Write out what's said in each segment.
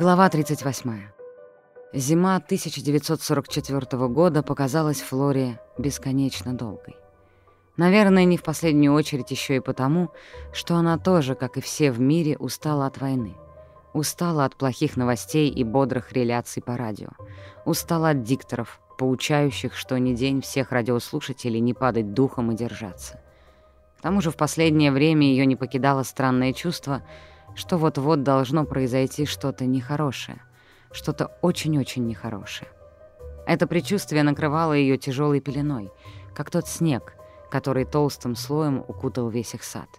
Глава 38. Зима 1944 года показалась Флоре бесконечно долгой. Наверное, не в последнюю очередь еще и потому, что она тоже, как и все в мире, устала от войны. Устала от плохих новостей и бодрых реляций по радио. Устала от дикторов, поучающих, что ни день всех радиослушателей не падать духом и держаться. К тому же в последнее время ее не покидало странное чувство — что вот-вот должно произойти что-то нехорошее, что-то очень-очень нехорошее. Это предчувствие накрывало ее тяжелой пеленой, как тот снег, который толстым слоем укутал весь их сад.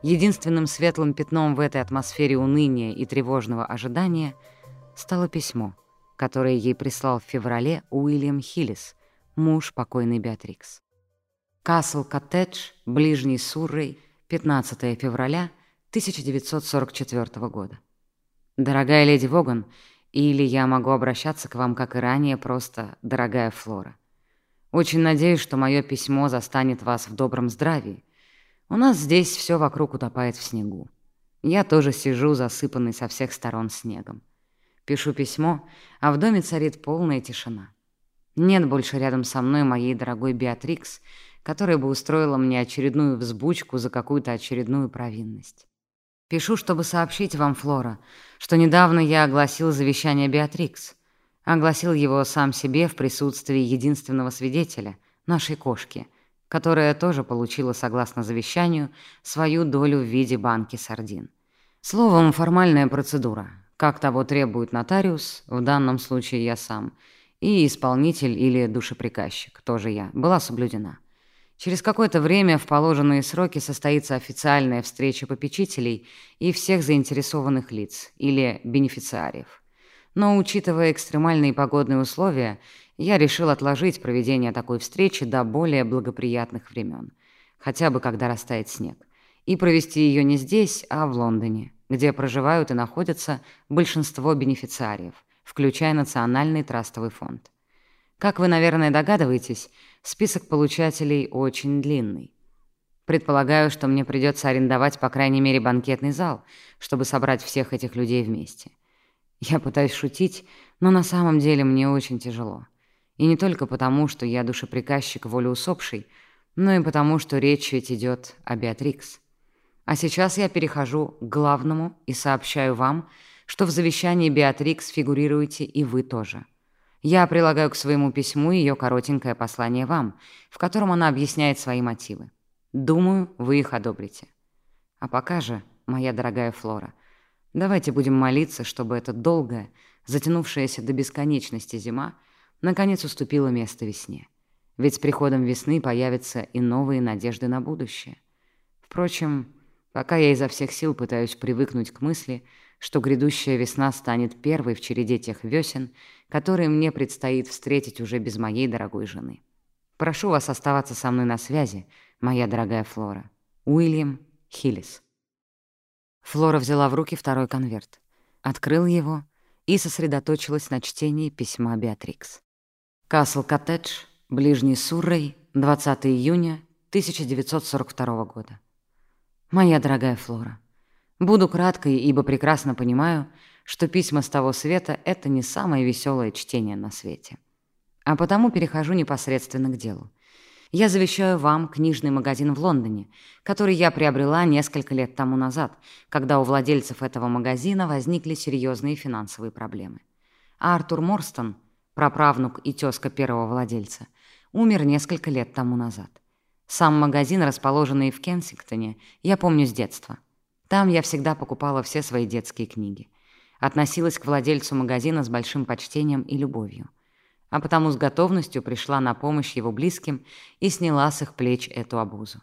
Единственным светлым пятном в этой атмосфере уныния и тревожного ожидания стало письмо, которое ей прислал в феврале Уильям Хиллис, муж покойной Беатрикс. Касл Коттедж, ближний Суррей, 15 февраля — 1944 года. Дорогая леди Воган, или я могу обращаться к вам, как и ранее, просто «дорогая Флора». Очень надеюсь, что мое письмо застанет вас в добром здравии. У нас здесь все вокруг утопает в снегу. Я тоже сижу, засыпанный со всех сторон снегом. Пишу письмо, а в доме царит полная тишина. Нет больше рядом со мной моей дорогой Беатрикс, которая бы устроила мне очередную взбучку за какую-то очередную провинность. Пишу, чтобы сообщить вам, Флора, что недавно я огласил завещание Беатрикс. Огласил его сам себе в присутствии единственного свидетеля, нашей кошки, которая тоже получила, согласно завещанию, свою долю в виде банки сардин. Словом, формальная процедура, как того требует нотариус, в данном случае я сам, и исполнитель или душеприказчик, тоже я, была соблюдена. Через какое-то время в положенные сроки состоится официальная встреча попечителей и всех заинтересованных лиц или бенефициариев. Но, учитывая экстремальные погодные условия, я решил отложить проведение такой встречи до более благоприятных времен, хотя бы когда растает снег, и провести ее не здесь, а в Лондоне, где проживают и находятся большинство бенефициариев, включая Национальный трастовый фонд. Как вы, наверное, догадываетесь, список получателей очень длинный. Предполагаю, что мне придется арендовать по крайней мере банкетный зал, чтобы собрать всех этих людей вместе. Я пытаюсь шутить, но на самом деле мне очень тяжело. И не только потому, что я душеприказчик воли усопшей, но и потому, что речь ведь идет о Беатрикс. А сейчас я перехожу к главному и сообщаю вам, что в завещании Беатрикс фигурируете и вы тоже. Я прилагаю к своему письму ее коротенькое послание вам, в котором она объясняет свои мотивы. Думаю, вы их одобрите. А пока же, моя дорогая Флора, давайте будем молиться, чтобы эта долгая, затянувшаяся до бесконечности зима наконец уступила место весне. Ведь с приходом весны появятся и новые надежды на будущее. Впрочем, пока я изо всех сил пытаюсь привыкнуть к мысли, что грядущая весна станет первой в череде тех весен, которые мне предстоит встретить уже без моей дорогой жены. Прошу вас оставаться со мной на связи, моя дорогая Флора. Уильям Хиллис. Флора взяла в руки второй конверт, открыл его и сосредоточилась на чтении письма Беатрикс. Касл Коттедж, Ближний Суррей, 20 июня 1942 года. Моя дорогая Флора, буду краткой, ибо прекрасно понимаю, что письма с того света — это не самое веселое чтение на свете. А потому перехожу непосредственно к делу. Я завещаю вам книжный магазин в Лондоне, который я приобрела несколько лет тому назад, когда у владельцев этого магазина возникли серьезные финансовые проблемы. А Артур Морстон, праправнук и тезка первого владельца, умер несколько лет тому назад. Сам магазин, расположенный в Кенсингтоне, я помню с детства. Там я всегда покупала все свои детские книги относилась к владельцу магазина с большим почтением и любовью, а потому с готовностью пришла на помощь его близким и сняла с их плеч эту обузу.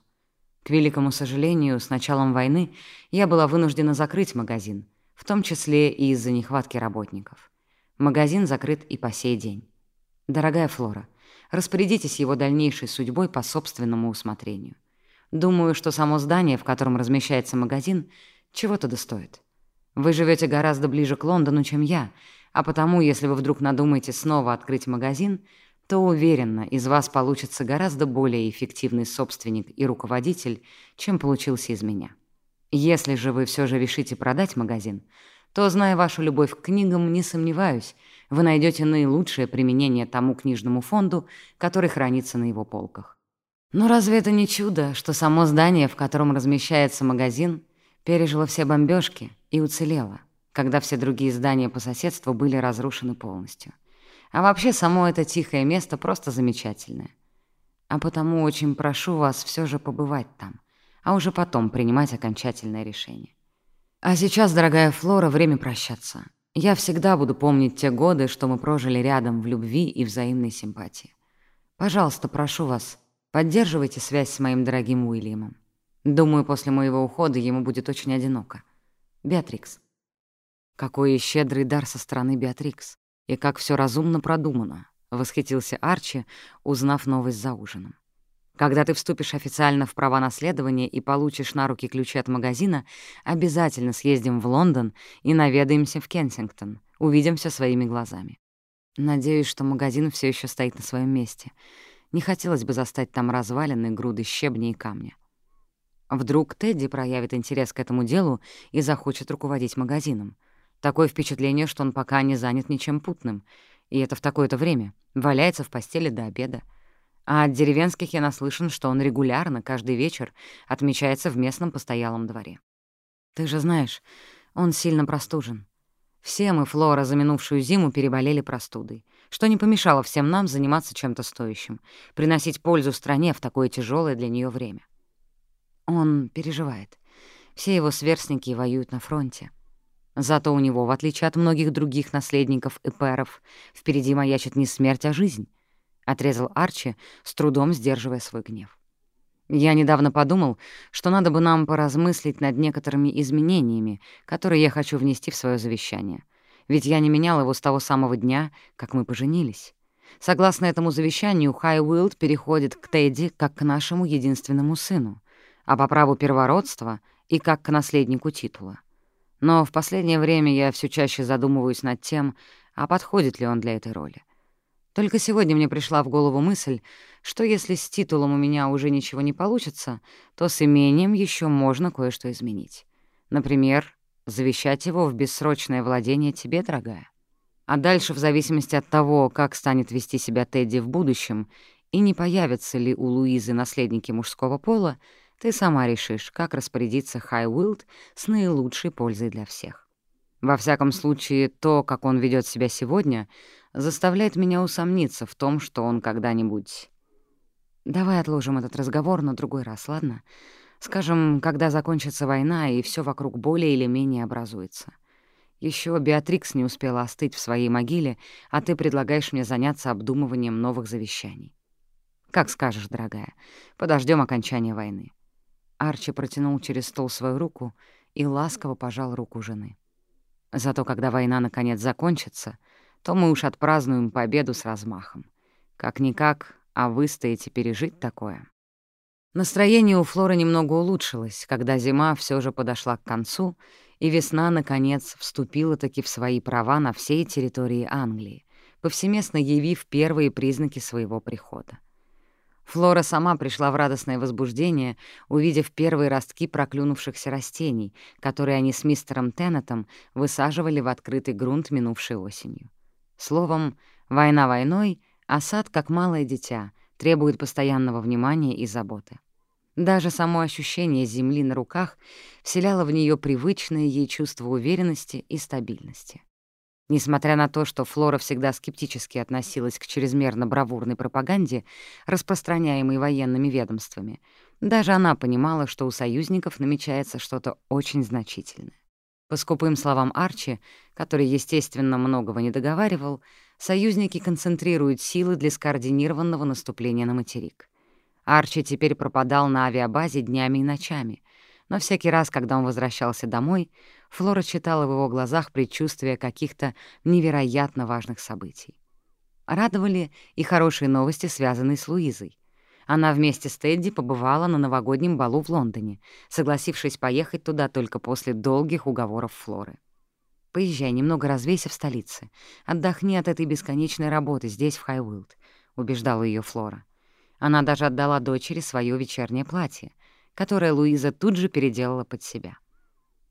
К великому сожалению, с началом войны я была вынуждена закрыть магазин, в том числе и из-за нехватки работников. Магазин закрыт и по сей день. Дорогая Флора, распорядитесь его дальнейшей судьбой по собственному усмотрению. Думаю, что само здание, в котором размещается магазин, чего-то достоит. Вы живете гораздо ближе к Лондону, чем я, а потому, если вы вдруг надумаете снова открыть магазин, то, уверенно, из вас получится гораздо более эффективный собственник и руководитель, чем получился из меня. Если же вы все же решите продать магазин, то, зная вашу любовь к книгам, не сомневаюсь, вы найдете наилучшее применение тому книжному фонду, который хранится на его полках. Но разве это не чудо, что само здание, в котором размещается магазин, пережило все бомбежки и уцелело, когда все другие здания по соседству были разрушены полностью? А вообще, само это тихое место просто замечательное. А потому очень прошу вас все же побывать там, а уже потом принимать окончательное решение. А сейчас, дорогая Флора, время прощаться. Я всегда буду помнить те годы, что мы прожили рядом в любви и взаимной симпатии. Пожалуйста, прошу вас, поддерживайте связь с моим дорогим Уильямом. Думаю, после моего ухода ему будет очень одиноко. Беатрикс. Какой щедрый дар со стороны Беатрикс. И как все разумно продумано, — восхитился Арчи, узнав новость за ужином. Когда ты вступишь официально в права наследования и получишь на руки ключи от магазина, обязательно съездим в Лондон и наведаемся в Кенсингтон. Увидим все своими глазами. Надеюсь, что магазин все еще стоит на своем месте. Не хотелось бы застать там развалины, груды щебня и камня. Вдруг Тедди проявит интерес к этому делу и захочет руководить магазином. Такое впечатление, что он пока не занят ничем путным, и это в такое-то время, валяется в постели до обеда. А от деревенских я наслышан, что он регулярно, каждый вечер, отмечается в местном постоялом дворе. Ты же знаешь, он сильно простужен. Все мы, Флора, за минувшую зиму переболели простудой, что не помешало всем нам заниматься чем-то стоящим, приносить пользу стране в такое тяжелое для нее время. Он переживает. Все его сверстники воюют на фронте. Зато у него, в отличие от многих других наследников эперов, впереди маячит не смерть, а жизнь. — отрезал Арчи, с трудом сдерживая свой гнев. «Я недавно подумал, что надо бы нам поразмыслить над некоторыми изменениями, которые я хочу внести в свое завещание. Ведь я не менял его с того самого дня, как мы поженились. Согласно этому завещанию, Хай Уилд переходит к Тедди как к нашему единственному сыну, а по праву первородства и как к наследнику титула. Но в последнее время я все чаще задумываюсь над тем, а подходит ли он для этой роли. Только сегодня мне пришла в голову мысль, что если с титулом у меня уже ничего не получится, то с имением еще можно кое-что изменить. Например, завещать его в бессрочное владение тебе, дорогая. А дальше, в зависимости от того, как станет вести себя Тедди в будущем и не появятся ли у Луизы наследники мужского пола, ты сама решишь, как распорядиться Хай Уилд с наилучшей пользой для всех. Во всяком случае, то, как он ведет себя сегодня — заставляет меня усомниться в том, что он когда-нибудь... Давай отложим этот разговор на другой раз, ладно? Скажем, когда закончится война, и все вокруг более или менее образуется. Еще Беатрикс не успела остыть в своей могиле, а ты предлагаешь мне заняться обдумыванием новых завещаний. Как скажешь, дорогая, подождем окончания войны. Арчи протянул через стол свою руку и ласково пожал руку жены. Зато когда война наконец закончится — то мы уж отпразднуем победу с размахом. Как-никак, а выстоять и пережить такое. Настроение у Флоры немного улучшилось, когда зима все же подошла к концу, и весна, наконец, вступила таки в свои права на всей территории Англии, повсеместно явив первые признаки своего прихода. Флора сама пришла в радостное возбуждение, увидев первые ростки проклюнувшихся растений, которые они с мистером Теннетом высаживали в открытый грунт минувшей осенью. Словом, война войной, а сад, как малое дитя, требует постоянного внимания и заботы. Даже само ощущение земли на руках вселяло в нее привычное ей чувство уверенности и стабильности. Несмотря на то, что Флора всегда скептически относилась к чрезмерно бравурной пропаганде, распространяемой военными ведомствами, даже она понимала, что у союзников намечается что-то очень значительное. По скупым словам Арчи, который, естественно, многого не договаривал, союзники концентрируют силы для скоординированного наступления на материк. Арчи теперь пропадал на авиабазе днями и ночами, но всякий раз, когда он возвращался домой, Флора читала в его глазах предчувствие каких-то невероятно важных событий. Радовали и хорошие новости, связанные с Луизой. Она вместе с Тедди побывала на новогоднем балу в Лондоне, согласившись поехать туда только после долгих уговоров Флоры. «Поезжай, немного развейся в столице. Отдохни от этой бесконечной работы здесь, в Хайуилд», — убеждала ее Флора. Она даже отдала дочери свое вечернее платье, которое Луиза тут же переделала под себя.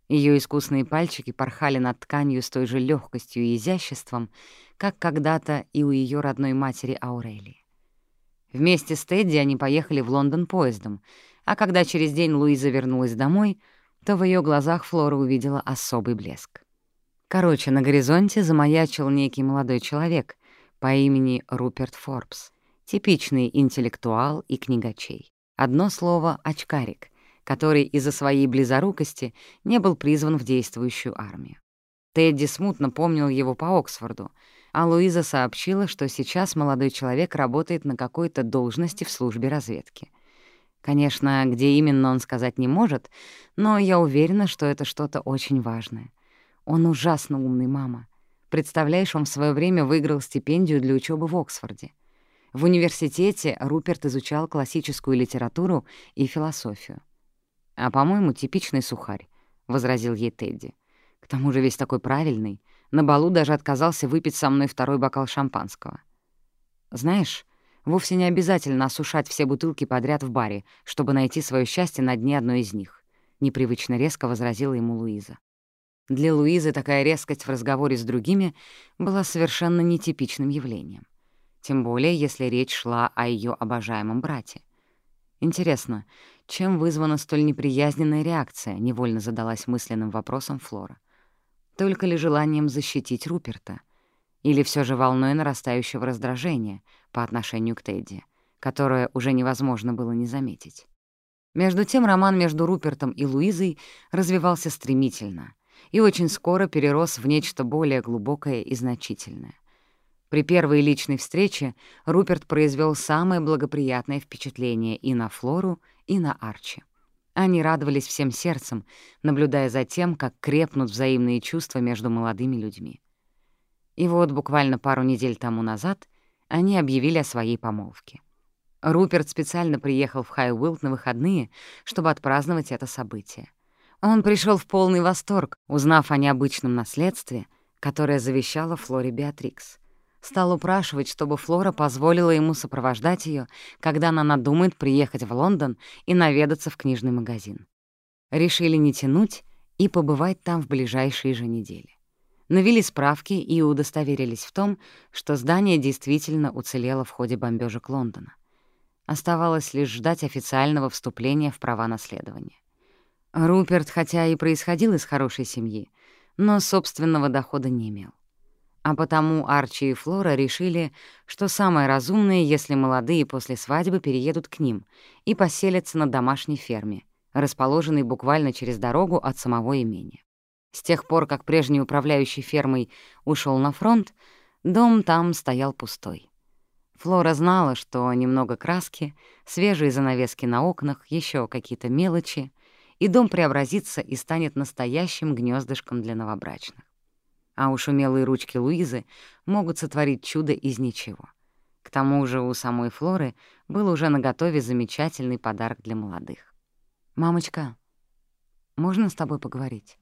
Ее искусные пальчики порхали над тканью с той же легкостью и изяществом, как когда-то и у ее родной матери Аурелии. Вместе с Тедди они поехали в Лондон поездом, а когда через день Луиза вернулась домой, то в ее глазах Флора увидела особый блеск. Короче, на горизонте замаячил некий молодой человек по имени Руперт Форбс, типичный интеллектуал и книгачей. Одно слово — очкарик, который из-за своей близорукости не был призван в действующую армию. Тедди смутно помнил его по Оксфорду, а Луиза сообщила, что сейчас молодой человек работает на какой-то должности в службе разведки. Конечно, где именно он сказать не может, но я уверена, что это что-то очень важное. Он ужасно умный, мама. Представляешь, он в свое время выиграл стипендию для учебы в Оксфорде. В университете Руперт изучал классическую литературу и философию. «А, по-моему, типичный сухарь», — возразил ей Тедди. «К тому же весь такой правильный. На балу даже отказался выпить со мной второй бокал шампанского. Знаешь, вовсе не обязательно осушать все бутылки подряд в баре, чтобы найти свое счастье на дне одной из них», — непривычно резко возразила ему Луиза. Для Луизы такая резкость в разговоре с другими была совершенно нетипичным явлением. Тем более, если речь шла о ее обожаемом брате. Интересно, чем вызвана столь неприязненная реакция, невольно задалась мысленным вопросом Флора. Только ли желанием защитить Руперта? Или все же волной нарастающего раздражения по отношению к Тедди, которое уже невозможно было не заметить? Между тем роман между Рупертом и Луизой развивался стремительно и очень скоро перерос в нечто более глубокое и значительное. При первой личной встрече Руперт произвел самое благоприятное впечатление и на Флору, и на Арчи. Они радовались всем сердцем, наблюдая за тем, как крепнут взаимные чувства между молодыми людьми. И вот буквально пару недель тому назад они объявили о своей помолвке. Руперт специально приехал в Хайуилд на выходные, чтобы отпраздновать это событие. Он пришел в полный восторг, узнав о необычном наследстве, которое завещала Флоре Беатрикс стал упрашивать, чтобы Флора позволила ему сопровождать ее, когда она надумает приехать в Лондон и наведаться в книжный магазин. Решили не тянуть и побывать там в ближайшие же недели. Навели справки и удостоверились в том, что здание действительно уцелело в ходе бомбежек Лондона. Оставалось лишь ждать официального вступления в права наследования. Руперт, хотя и происходил из хорошей семьи, но собственного дохода не имел. А потому Арчи и Флора решили, что самое разумное, если молодые после свадьбы переедут к ним и поселятся на домашней ферме, расположенной буквально через дорогу от самого имения. С тех пор, как прежний управляющий фермой ушел на фронт, дом там стоял пустой. Флора знала, что немного краски, свежие занавески на окнах, еще какие-то мелочи, и дом преобразится и станет настоящим гнездышком для новобрачных а уж умелые ручки Луизы могут сотворить чудо из ничего. К тому же у самой Флоры был уже наготове замечательный подарок для молодых. «Мамочка, можно с тобой поговорить?»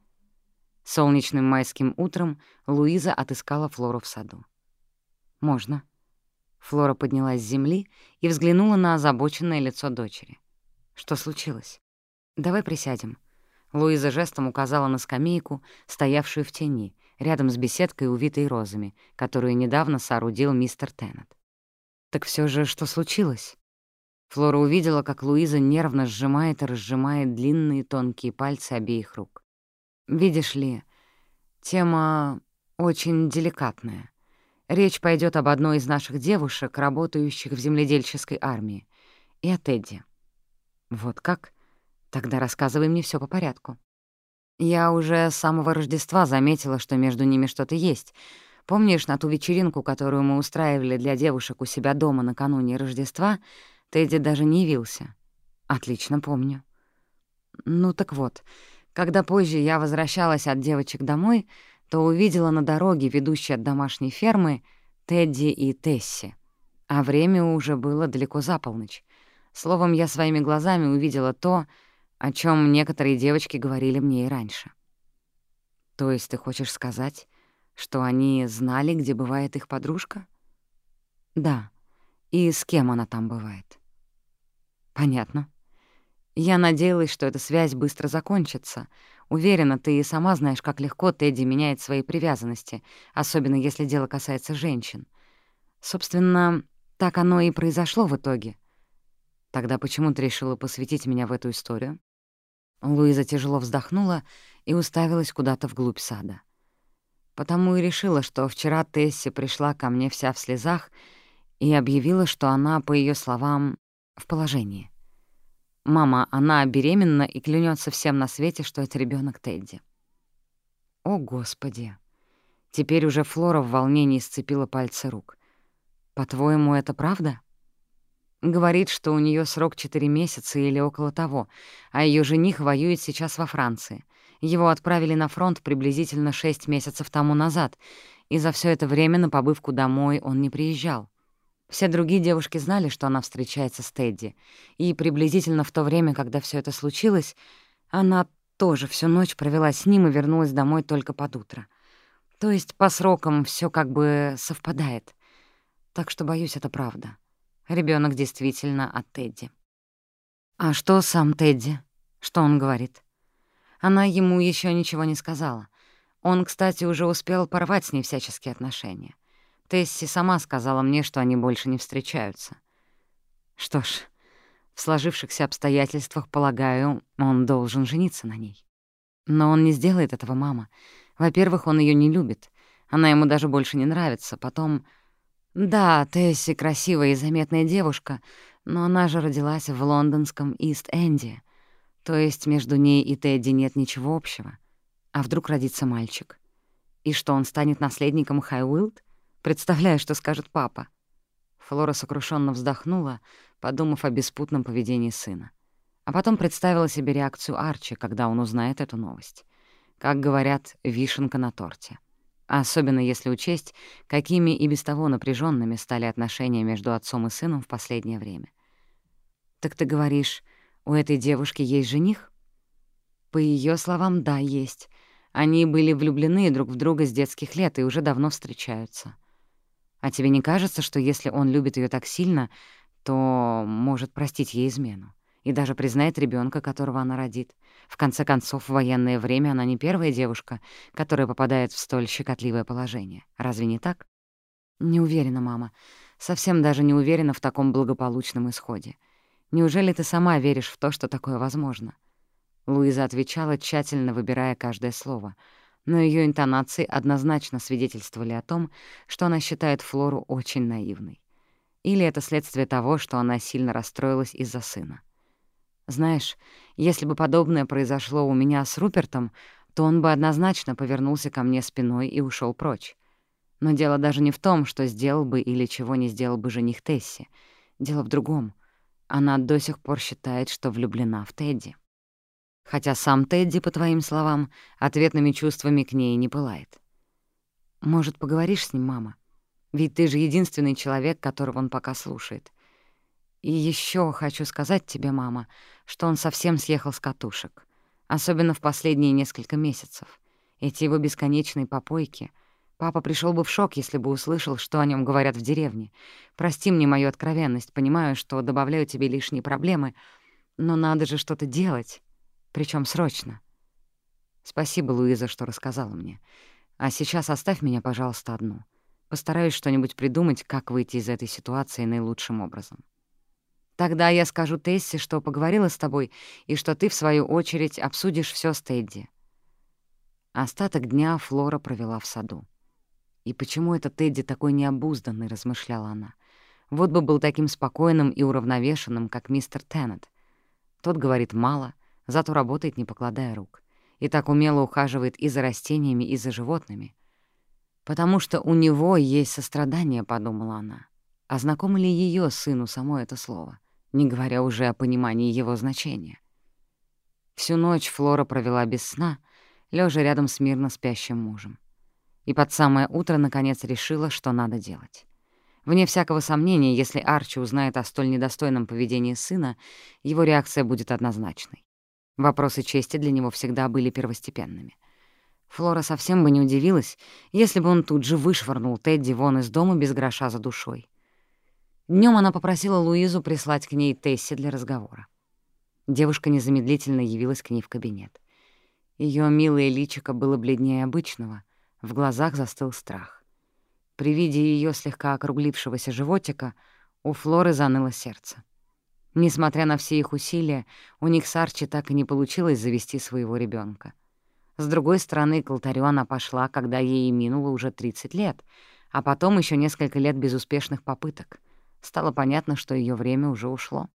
Солнечным майским утром Луиза отыскала Флору в саду. «Можно». Флора поднялась с земли и взглянула на озабоченное лицо дочери. «Что случилось? Давай присядем». Луиза жестом указала на скамейку, стоявшую в тени, рядом с беседкой, увитой розами, которую недавно соорудил мистер Теннет. «Так все же что случилось?» Флора увидела, как Луиза нервно сжимает и разжимает длинные тонкие пальцы обеих рук. «Видишь ли, тема очень деликатная. Речь пойдет об одной из наших девушек, работающих в земледельческой армии, и о Тедди». «Вот как? Тогда рассказывай мне все по порядку». Я уже с самого Рождества заметила, что между ними что-то есть. Помнишь, на ту вечеринку, которую мы устраивали для девушек у себя дома накануне Рождества, Тедди даже не явился? Отлично помню. Ну так вот, когда позже я возвращалась от девочек домой, то увидела на дороге, ведущей от домашней фермы, Тедди и Тесси. А время уже было далеко за полночь. Словом, я своими глазами увидела то, о чем некоторые девочки говорили мне и раньше. То есть ты хочешь сказать, что они знали, где бывает их подружка? Да. И с кем она там бывает? Понятно. Я надеялась, что эта связь быстро закончится. Уверена, ты и сама знаешь, как легко Тедди меняет свои привязанности, особенно если дело касается женщин. Собственно, так оно и произошло в итоге. Тогда почему ты решила посвятить меня в эту историю? Луиза тяжело вздохнула и уставилась куда-то вглубь сада. Потому и решила, что вчера Тесси пришла ко мне вся в слезах и объявила, что она, по ее словам, в положении. Мама, она беременна и клянется всем на свете, что это ребенок Тедди. О, Господи! Теперь уже Флора в волнении сцепила пальцы рук. По-твоему, это правда? Говорит, что у нее срок 4 месяца или около того, а ее жених воюет сейчас во Франции. Его отправили на фронт приблизительно 6 месяцев тому назад, и за все это время на побывку домой он не приезжал. Все другие девушки знали, что она встречается с Тедди, и приблизительно в то время, когда все это случилось, она тоже всю ночь провела с ним и вернулась домой только под утро. То есть по срокам все как бы совпадает. Так что, боюсь, это правда. Ребенок действительно от Тедди. А что сам Тедди? Что он говорит? Она ему еще ничего не сказала. Он, кстати, уже успел порвать с ней всяческие отношения. Тесси сама сказала мне, что они больше не встречаются. Что ж, в сложившихся обстоятельствах, полагаю, он должен жениться на ней. Но он не сделает этого, мама. Во-первых, он ее не любит. Она ему даже больше не нравится. Потом... Да, Тесси красивая и заметная девушка, но она же родилась в лондонском Ист-Энде. То есть между ней и Тедди нет ничего общего. А вдруг родится мальчик? И что, он станет наследником Хайуилд? Представляю, что скажет папа». Флора сокрушенно вздохнула, подумав о беспутном поведении сына. А потом представила себе реакцию Арчи, когда он узнает эту новость. Как говорят, вишенка на торте. Особенно если учесть, какими и без того напряженными стали отношения между отцом и сыном в последнее время. «Так ты говоришь, у этой девушки есть жених?» По ее словам, да, есть. Они были влюблены друг в друга с детских лет и уже давно встречаются. А тебе не кажется, что если он любит ее так сильно, то может простить ей измену? И даже признает ребенка, которого она родит. В конце концов, в военное время она не первая девушка, которая попадает в столь щекотливое положение. Разве не так? Не уверена, мама. Совсем даже не уверена в таком благополучном исходе. Неужели ты сама веришь в то, что такое возможно? Луиза отвечала, тщательно выбирая каждое слово — но ее интонации однозначно свидетельствовали о том, что она считает Флору очень наивной. Или это следствие того, что она сильно расстроилась из-за сына. Знаешь, если бы подобное произошло у меня с Рупертом, то он бы однозначно повернулся ко мне спиной и ушел прочь. Но дело даже не в том, что сделал бы или чего не сделал бы жених Тесси. Дело в другом. Она до сих пор считает, что влюблена в Тедди. Хотя сам Тедди, по твоим словам, ответными чувствами к ней не пылает. Может, поговоришь с ним, мама? Ведь ты же единственный человек, которого он пока слушает. И еще хочу сказать тебе, мама, что он совсем съехал с катушек. Особенно в последние несколько месяцев. Эти его бесконечные попойки. Папа пришел бы в шок, если бы услышал, что о нем говорят в деревне. Прости мне мою откровенность, понимаю, что добавляю тебе лишние проблемы, но надо же что-то делать причем срочно. Спасибо, Луиза, что рассказала мне. А сейчас оставь меня, пожалуйста, одну. Постараюсь что-нибудь придумать, как выйти из этой ситуации наилучшим образом. Тогда я скажу Тессе, что поговорила с тобой, и что ты, в свою очередь, обсудишь все с Тедди. Остаток дня Флора провела в саду. «И почему этот Тедди такой необузданный?» — размышляла она. «Вот бы был таким спокойным и уравновешенным, как мистер Теннет. Тот говорит мало, зато работает, не покладая рук. И так умело ухаживает и за растениями, и за животными. «Потому что у него есть сострадание», — подумала она. А знакомо ли ее сыну само это слово, не говоря уже о понимании его значения? Всю ночь Флора провела без сна, лежа рядом с мирно спящим мужем. И под самое утро, наконец, решила, что надо делать. Вне всякого сомнения, если Арчи узнает о столь недостойном поведении сына, его реакция будет однозначной. Вопросы чести для него всегда были первостепенными. Флора совсем бы не удивилась, если бы он тут же вышвырнул Тедди вон из дома без гроша за душой. Днем она попросила Луизу прислать к ней Тесси для разговора. Девушка незамедлительно явилась к ней в кабинет. Ее милое личико было бледнее обычного, в глазах застыл страх. При виде ее слегка округлившегося животика у Флоры заныло сердце. Несмотря на все их усилия, у них с Арчи так и не получилось завести своего ребенка. С другой стороны, к алтарю она пошла, когда ей минуло уже 30 лет, а потом еще несколько лет безуспешных попыток. Стало понятно, что ее время уже ушло.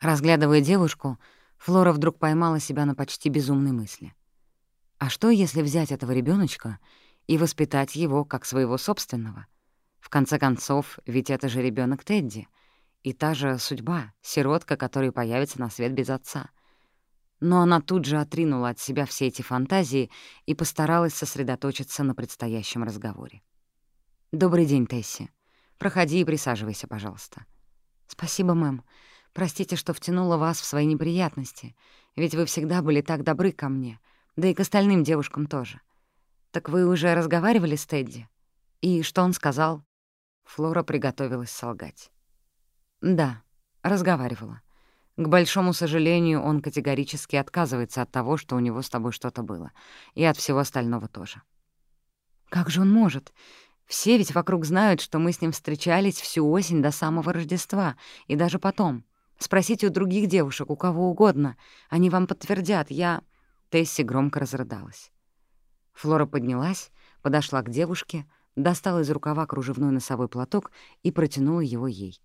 Разглядывая девушку, Флора вдруг поймала себя на почти безумной мысли. А что, если взять этого ребеночка и воспитать его как своего собственного? В конце концов, ведь это же ребенок Тедди. И та же судьба, сиротка, которая появится на свет без отца. Но она тут же отринула от себя все эти фантазии и постаралась сосредоточиться на предстоящем разговоре. «Добрый день, Тесси. Проходи и присаживайся, пожалуйста». «Спасибо, мэм. Простите, что втянула вас в свои неприятности, ведь вы всегда были так добры ко мне, да и к остальным девушкам тоже. Так вы уже разговаривали с Тедди? И что он сказал?» Флора приготовилась солгать. «Да, разговаривала. К большому сожалению, он категорически отказывается от того, что у него с тобой что-то было, и от всего остального тоже». «Как же он может? Все ведь вокруг знают, что мы с ним встречались всю осень до самого Рождества, и даже потом. Спросите у других девушек, у кого угодно. Они вам подтвердят. Я...» Тесси громко разрыдалась. Флора поднялась, подошла к девушке, достала из рукава кружевной носовой платок и протянула его ей.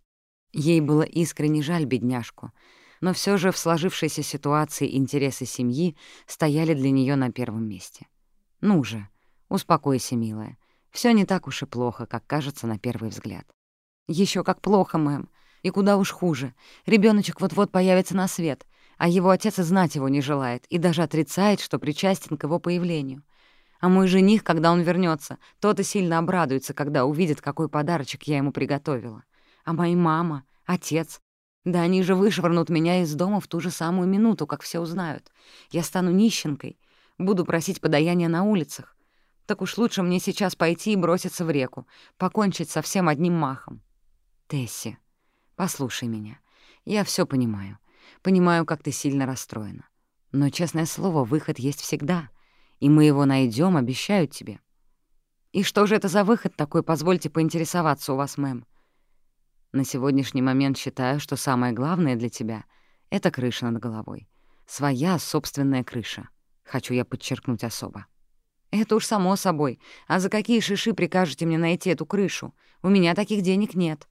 Ей было искренне жаль бедняжку, но все же в сложившейся ситуации интересы семьи стояли для нее на первом месте. «Ну же, успокойся, милая. Все не так уж и плохо, как кажется на первый взгляд». Еще как плохо, мэм. И куда уж хуже. Ребеночек вот-вот появится на свет, а его отец и знать его не желает, и даже отрицает, что причастен к его появлению. А мой жених, когда он вернется, тот и сильно обрадуется, когда увидит, какой подарочек я ему приготовила. А моя мама, отец... Да они же вышвырнут меня из дома в ту же самую минуту, как все узнают. Я стану нищенкой, буду просить подаяния на улицах. Так уж лучше мне сейчас пойти и броситься в реку, покончить со всем одним махом. Тесси, послушай меня. Я все понимаю. Понимаю, как ты сильно расстроена. Но, честное слово, выход есть всегда. И мы его найдем, обещаю тебе. И что же это за выход такой, позвольте поинтересоваться у вас, мэм? На сегодняшний момент считаю, что самое главное для тебя — это крыша над головой. Своя собственная крыша. Хочу я подчеркнуть особо. Это уж само собой. А за какие шиши прикажете мне найти эту крышу? У меня таких денег нет.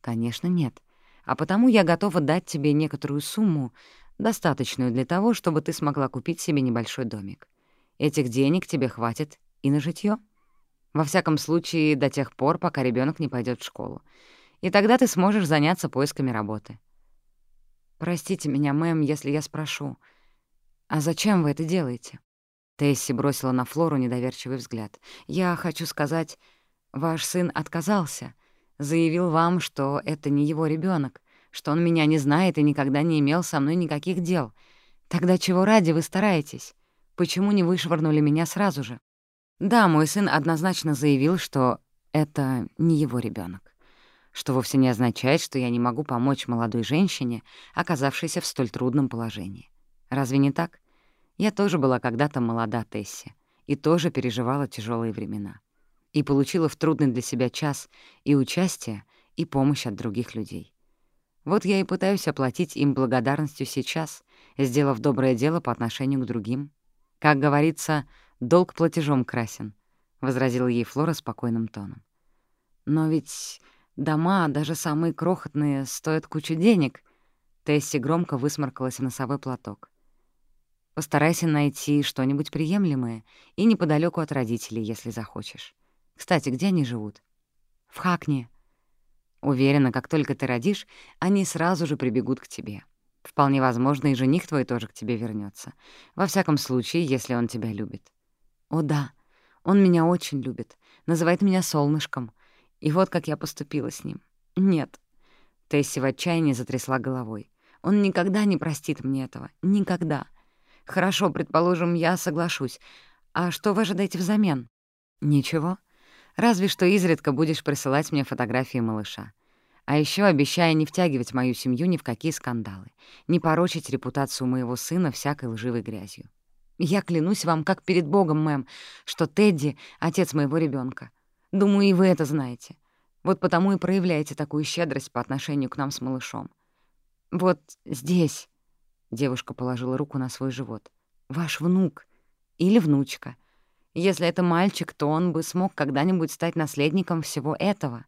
Конечно, нет. А потому я готова дать тебе некоторую сумму, достаточную для того, чтобы ты смогла купить себе небольшой домик. Этих денег тебе хватит и на житьё. Во всяком случае, до тех пор, пока ребенок не пойдет в школу. И тогда ты сможешь заняться поисками работы. Простите меня, мэм, если я спрошу, а зачем вы это делаете? Тесси бросила на Флору недоверчивый взгляд. «Я хочу сказать, ваш сын отказался. Заявил вам, что это не его ребенок, что он меня не знает и никогда не имел со мной никаких дел. Тогда чего ради вы стараетесь? Почему не вышвырнули меня сразу же? Да, мой сын однозначно заявил, что это не его ребенок, что вовсе не означает, что я не могу помочь молодой женщине, оказавшейся в столь трудном положении. Разве не так? Я тоже была когда-то молода Тесси и тоже переживала тяжелые времена и получила в трудный для себя час и участие, и помощь от других людей. Вот я и пытаюсь оплатить им благодарностью сейчас, сделав доброе дело по отношению к другим. Как говорится, долг платежом красен, — возразила ей Флора спокойным тоном. Но ведь дома, даже самые крохотные, стоят кучу денег. Тесси громко высморкалась в носовой платок. Постарайся найти что-нибудь приемлемое и неподалеку от родителей, если захочешь. Кстати, где они живут? В Хакне. Уверена, как только ты родишь, они сразу же прибегут к тебе. Вполне возможно, и жених твой тоже к тебе вернется. Во всяком случае, если он тебя любит. О да, он меня очень любит, называет меня солнышком. И вот как я поступила с ним. Нет. Тесси в отчаянии затрясла головой. Он никогда не простит мне этого. Никогда. Хорошо, предположим, я соглашусь. А что вы ожидаете взамен? Ничего. Разве что изредка будешь присылать мне фотографии малыша. А еще обещая не втягивать мою семью ни в какие скандалы, не порочить репутацию моего сына всякой лживой грязью. Я клянусь вам, как перед Богом, мэм, что Тедди — отец моего ребенка. Думаю, и вы это знаете. Вот потому и проявляете такую щедрость по отношению к нам с малышом. Вот здесь, — девушка положила руку на свой живот, — ваш внук или внучка. Если это мальчик, то он бы смог когда-нибудь стать наследником всего этого.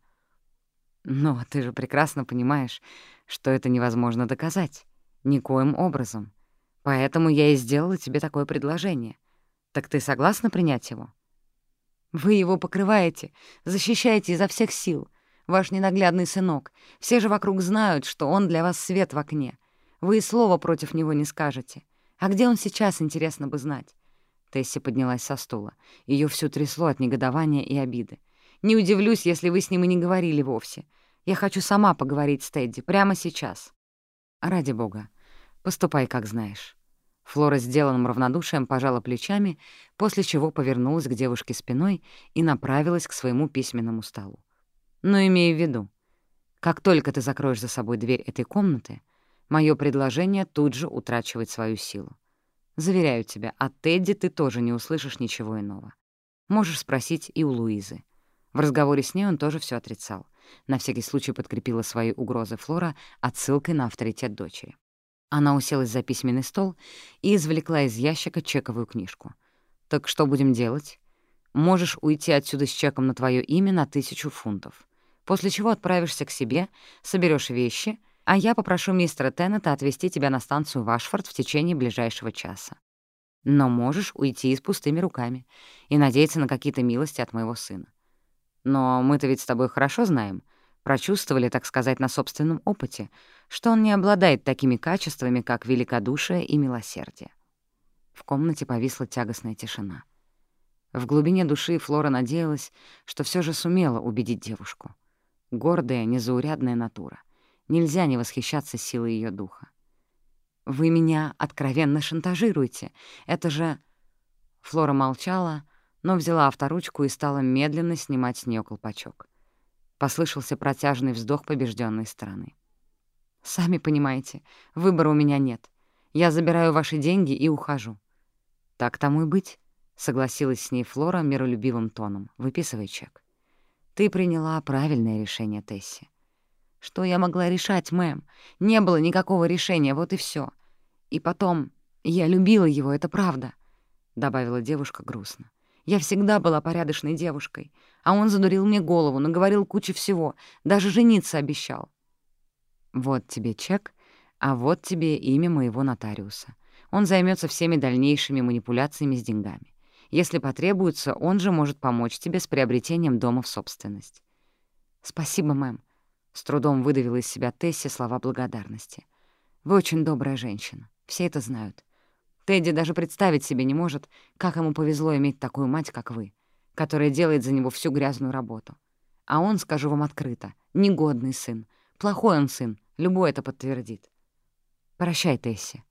Но ты же прекрасно понимаешь, что это невозможно доказать. Никоим образом. Поэтому я и сделала тебе такое предложение. Так ты согласна принять его? Вы его покрываете, защищаете изо всех сил. Ваш ненаглядный сынок. Все же вокруг знают, что он для вас свет в окне. Вы и слова против него не скажете. А где он сейчас, интересно бы знать? Тесси поднялась со стула. Ее всю трясло от негодования и обиды. «Не удивлюсь, если вы с ним и не говорили вовсе. Я хочу сама поговорить с Тедди прямо сейчас». «Ради бога, поступай, как знаешь». Флора сделанным равнодушием пожала плечами, после чего повернулась к девушке спиной и направилась к своему письменному столу. «Но имей в виду, как только ты закроешь за собой дверь этой комнаты, мое предложение тут же утрачивает свою силу. Заверяю тебя, от Тедди ты тоже не услышишь ничего иного. Можешь спросить и у Луизы. В разговоре с ней он тоже все отрицал. На всякий случай подкрепила свои угрозы Флора отсылкой на авторитет дочери. Она уселась за письменный стол и извлекла из ящика чековую книжку. «Так что будем делать? Можешь уйти отсюда с чеком на твое имя на тысячу фунтов, после чего отправишься к себе, соберешь вещи, а я попрошу мистера Теннета отвезти тебя на станцию Вашфорд в течение ближайшего часа. Но можешь уйти с пустыми руками и надеяться на какие-то милости от моего сына. Но мы-то ведь с тобой хорошо знаем — прочувствовали, так сказать, на собственном опыте, что он не обладает такими качествами, как великодушие и милосердие. В комнате повисла тягостная тишина. В глубине души Флора надеялась, что все же сумела убедить девушку. Гордая, незаурядная натура. Нельзя не восхищаться силой ее духа. «Вы меня откровенно шантажируете. Это же...» Флора молчала, но взяла авторучку и стала медленно снимать с нее колпачок. Послышался протяжный вздох побежденной стороны. «Сами понимаете, выбора у меня нет. Я забираю ваши деньги и ухожу». «Так тому и быть», — согласилась с ней Флора миролюбивым тоном, выписывая чек. «Ты приняла правильное решение, Тесси». «Что я могла решать, мэм? Не было никакого решения, вот и все. И потом, я любила его, это правда», — добавила девушка грустно. «Я всегда была порядочной девушкой, а он задурил мне голову, наговорил кучу всего, даже жениться обещал. Вот тебе чек, а вот тебе имя моего нотариуса. Он займется всеми дальнейшими манипуляциями с деньгами. Если потребуется, он же может помочь тебе с приобретением дома в собственность. «Спасибо, мэм», — с трудом выдавила из себя Тесси слова благодарности. «Вы очень добрая женщина, все это знают. Тедди даже представить себе не может, как ему повезло иметь такую мать, как вы которая делает за него всю грязную работу. А он, скажу вам открыто, негодный сын. Плохой он сын, любой это подтвердит. Прощай, Тесси.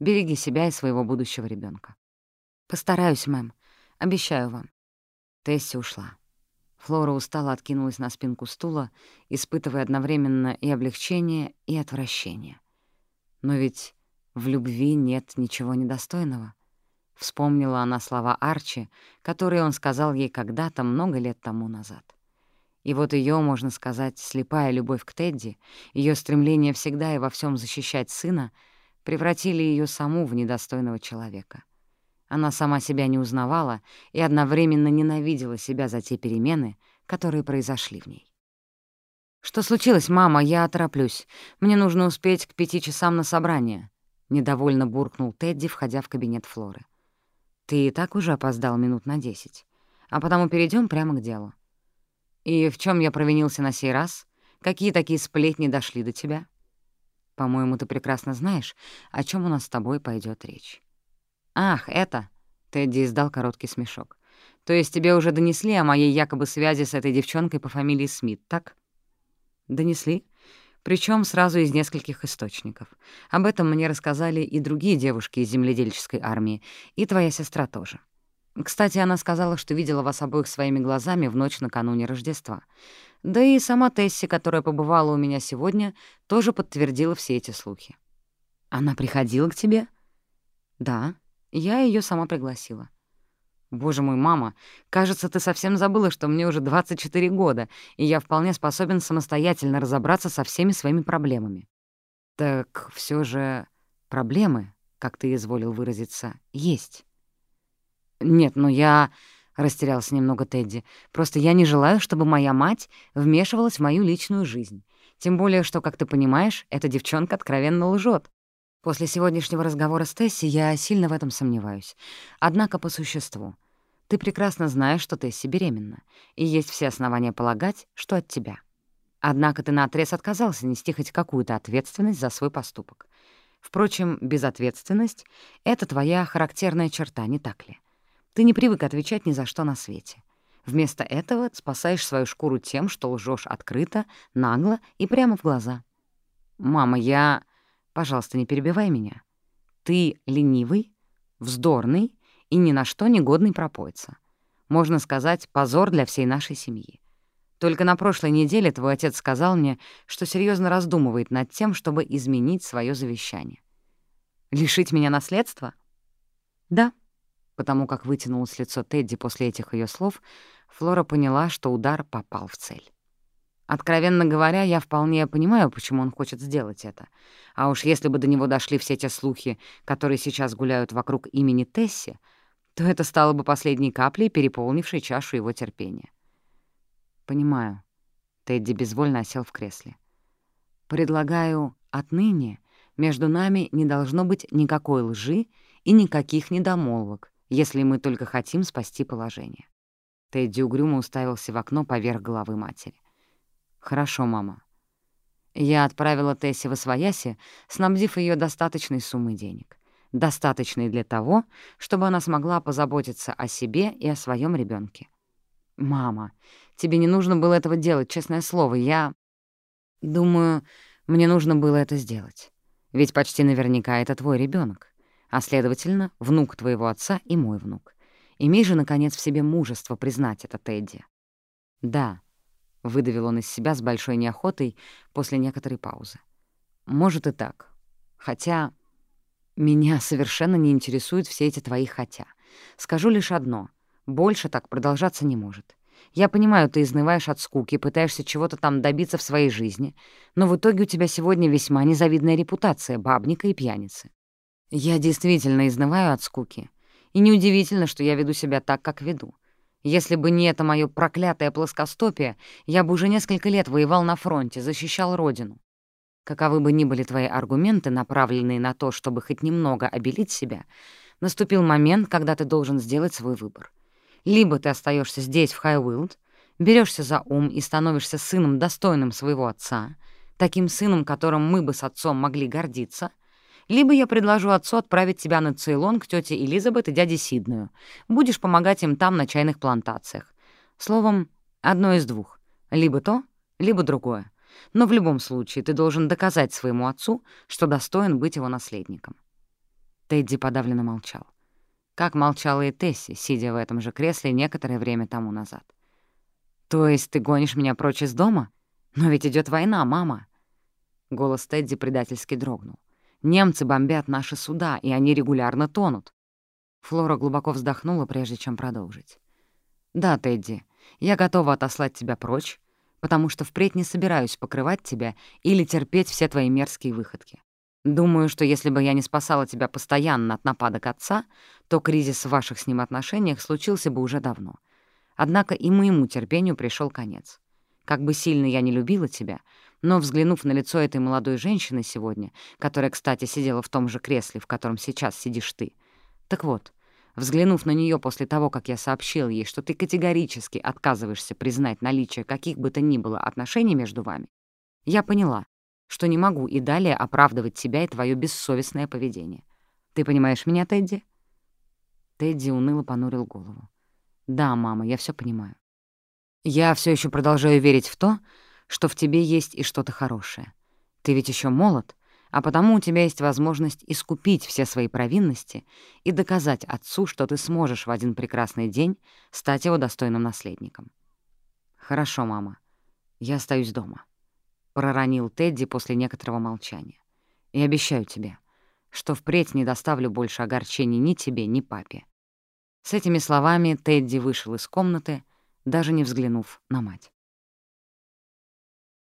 Береги себя и своего будущего ребенка. Постараюсь, мэм. Обещаю вам. Тесси ушла. Флора устало откинулась на спинку стула, испытывая одновременно и облегчение, и отвращение. Но ведь в любви нет ничего недостойного. Вспомнила она слова Арчи, которые он сказал ей когда-то много лет тому назад. И вот ее, можно сказать, слепая любовь к Тедди, ее стремление всегда и во всем защищать сына, превратили ее саму в недостойного человека. Она сама себя не узнавала и одновременно ненавидела себя за те перемены, которые произошли в ней. «Что случилось, мама? Я тороплюсь. Мне нужно успеть к пяти часам на собрание», — недовольно буркнул Тедди, входя в кабинет Флоры. Ты и так уже опоздал минут на десять. А потому перейдем прямо к делу. И в чем я провинился на сей раз? Какие такие сплетни дошли до тебя? По-моему, ты прекрасно знаешь, о чем у нас с тобой пойдет речь. Ах, это... Тедди издал короткий смешок. То есть тебе уже донесли о моей якобы связи с этой девчонкой по фамилии Смит, так? Донесли? причем сразу из нескольких источников. Об этом мне рассказали и другие девушки из земледельческой армии, и твоя сестра тоже. Кстати, она сказала, что видела вас обоих своими глазами в ночь накануне Рождества. Да и сама Тесси, которая побывала у меня сегодня, тоже подтвердила все эти слухи. Она приходила к тебе? Да, я ее сама пригласила. Боже мой, мама, кажется, ты совсем забыла, что мне уже 24 года, и я вполне способен самостоятельно разобраться со всеми своими проблемами. Так все же проблемы, как ты изволил выразиться, есть. Нет, но я... — растерялся немного Тедди. «Просто я не желаю, чтобы моя мать вмешивалась в мою личную жизнь. Тем более, что, как ты понимаешь, эта девчонка откровенно лжет. После сегодняшнего разговора с Тесси я сильно в этом сомневаюсь. Однако по существу. Ты прекрасно знаешь, что Тесси беременна, и есть все основания полагать, что от тебя. Однако ты наотрез отказался нести хоть какую-то ответственность за свой поступок. Впрочем, безответственность — это твоя характерная черта, не так ли? Ты не привык отвечать ни за что на свете. Вместо этого спасаешь свою шкуру тем, что лжешь открыто, нагло и прямо в глаза. «Мама, я...» «Пожалуйста, не перебивай меня. Ты ленивый, вздорный и ни на что не годный пропойца. Можно сказать, позор для всей нашей семьи. Только на прошлой неделе твой отец сказал мне, что серьезно раздумывает над тем, чтобы изменить свое завещание. Лишить меня наследства? Да потому как вытянулось лицо Тедди после этих ее слов, Флора поняла, что удар попал в цель. Откровенно говоря, я вполне понимаю, почему он хочет сделать это. А уж если бы до него дошли все те слухи, которые сейчас гуляют вокруг имени Тесси, то это стало бы последней каплей, переполнившей чашу его терпения. «Понимаю». Тедди безвольно осел в кресле. «Предлагаю отныне между нами не должно быть никакой лжи и никаких недомолвок, если мы только хотим спасти положение. Тедди угрюмо уставился в окно поверх головы матери. «Хорошо, мама». Я отправила Тесси в Освояси, снабдив ее достаточной суммой денег. Достаточной для того, чтобы она смогла позаботиться о себе и о своем ребенке. «Мама, тебе не нужно было этого делать, честное слово. Я... Думаю, мне нужно было это сделать. Ведь почти наверняка это твой ребенок а, следовательно, внук твоего отца и мой внук. Имей же, наконец, в себе мужество признать это, Тедди. «Да», — выдавил он из себя с большой неохотой после некоторой паузы. «Может и так. Хотя меня совершенно не интересуют все эти твои «хотя». Скажу лишь одно — больше так продолжаться не может. Я понимаю, ты изнываешь от скуки, пытаешься чего-то там добиться в своей жизни, но в итоге у тебя сегодня весьма незавидная репутация бабника и пьяницы. Я действительно изнываю от скуки. И неудивительно, что я веду себя так, как веду. Если бы не это моё проклятое плоскостопие, я бы уже несколько лет воевал на фронте, защищал родину. Каковы бы ни были твои аргументы, направленные на то, чтобы хоть немного обелить себя, наступил момент, когда ты должен сделать свой выбор. Либо ты остаешься здесь, в Хайуилд, берешься за ум и становишься сыном, достойным своего отца, таким сыном, которым мы бы с отцом могли гордиться — либо я предложу отцу отправить тебя на Цейлон к тете Элизабет и дяде Сидную. Будешь помогать им там на чайных плантациях. Словом, одно из двух. Либо то, либо другое. Но в любом случае ты должен доказать своему отцу, что достоин быть его наследником». Тедди подавленно молчал. Как молчала и Тесси, сидя в этом же кресле некоторое время тому назад. «То есть ты гонишь меня прочь из дома? Но ведь идет война, мама!» Голос Тедди предательски дрогнул. Немцы бомбят наши суда, и они регулярно тонут. Флора глубоко вздохнула, прежде чем продолжить. «Да, Тедди, я готова отослать тебя прочь, потому что впредь не собираюсь покрывать тебя или терпеть все твои мерзкие выходки. Думаю, что если бы я не спасала тебя постоянно от нападок отца, то кризис в ваших с ним отношениях случился бы уже давно. Однако и моему терпению пришел конец. Как бы сильно я не любила тебя, но, взглянув на лицо этой молодой женщины сегодня, которая, кстати, сидела в том же кресле, в котором сейчас сидишь ты, так вот, взглянув на нее после того, как я сообщил ей, что ты категорически отказываешься признать наличие каких бы то ни было отношений между вами, я поняла, что не могу и далее оправдывать тебя и твое бессовестное поведение. Ты понимаешь меня, Тедди?» Тедди уныло понурил голову. «Да, мама, я все понимаю. Я все еще продолжаю верить в то, что в тебе есть и что-то хорошее. Ты ведь еще молод, а потому у тебя есть возможность искупить все свои провинности и доказать отцу, что ты сможешь в один прекрасный день стать его достойным наследником. Хорошо, мама. я остаюсь дома», — проронил Тедди после некоторого молчания. «И обещаю тебе, что впредь не доставлю больше огорчений ни тебе, ни папе». С этими словами Тедди вышел из комнаты, даже не взглянув на мать.